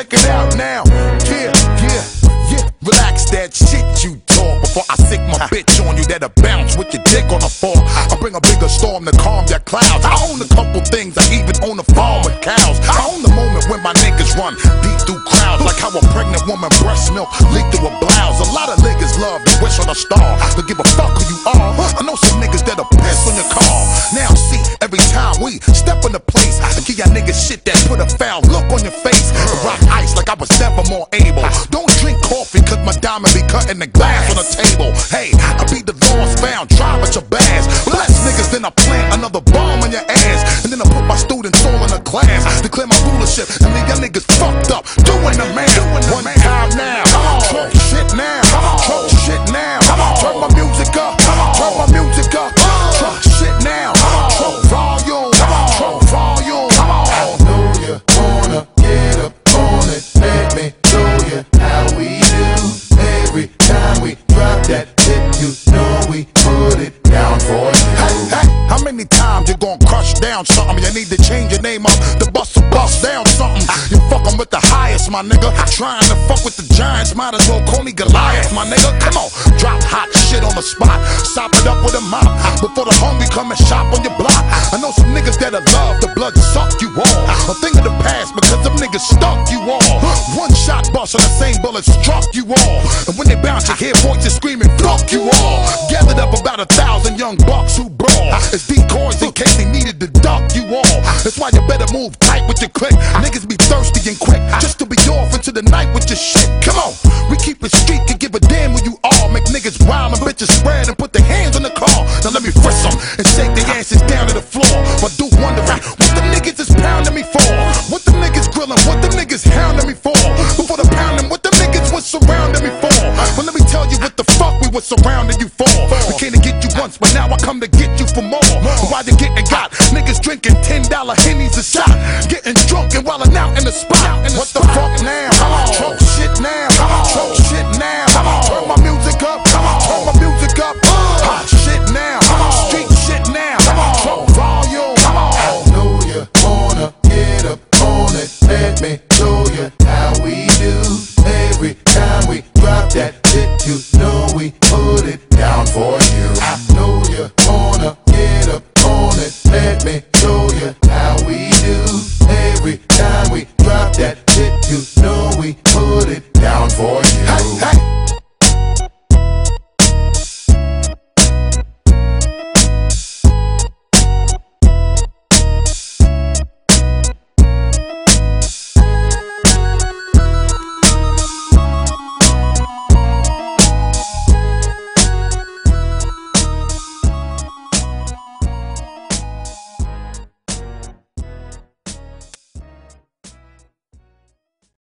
check it out now. Yeah, yeah, yeah. Relax that shit you talk before I sick my bitch on you that'll bounce with your dick on the floor. I bring a bigger storm to calm your clouds. I own a couple things, I even own a farm with cows. I own the moment when my niggas run, beat through crowds like how a pregnant woman breast milk leak through a blouse. A lot of niggas love to wish on a star, to give a fuck who you are. I know some niggas that'll piss on your car we step in the place, give y'all niggas shit that put a foul look on your face. Rock ice like I was never more able. Don't drink coffee cause my diamond be cutting the glass on the table. Hey, I be the lost found, drive at your bass. Bless niggas, then I plant another bomb on your ass. And then I put my students all in a class. Declare my rulership and leave y'all niggas fucked up. Doing the man. One time now. For you. hey, how many times you gon' crush down something? You need to change your name up to Busta Bust Down something. You fuckin' with the highest, my nigga. Trying to fuck with the giants, might as well call me Goliath, my nigga. Come on, drop hot shit on the spot. Sop it up with a mop before the hungry come and shop on your block. I know some niggas that'll love the blood suck you all. A thing of the past because them niggas stuck you all. One shot bust and the same bullet struck you all. And bounce, you hear voices screaming, fuck you all. Gathered up about a thousand young bucks who brawl. It's decoys in case they needed to duck you all. That's why you better move tight with your click. Niggas be thirsty and quick just to be off into the night with your shit. Come on, we keep it street and give a damn who you are. Make niggas wild and bitches spread and put their hands on the car. Now let me frisk them and shake their asses down to the floor. But do what's around and you fall. We came to get you once, but now I come to get you for more. Why you getting got? Niggas drinking ten dollar hennies a shot, getting drunk and wildin' out in the spot. In the what spot. the fuck now? Come on, Trump shit now. Come on, Trump shit now. Come on, turn my music up. Come on, turn my music up. Hot shit now. Come on, street shit now. Come on, Trump volume. Come on. I know you wanna get up on it. Let me. Put it down for you.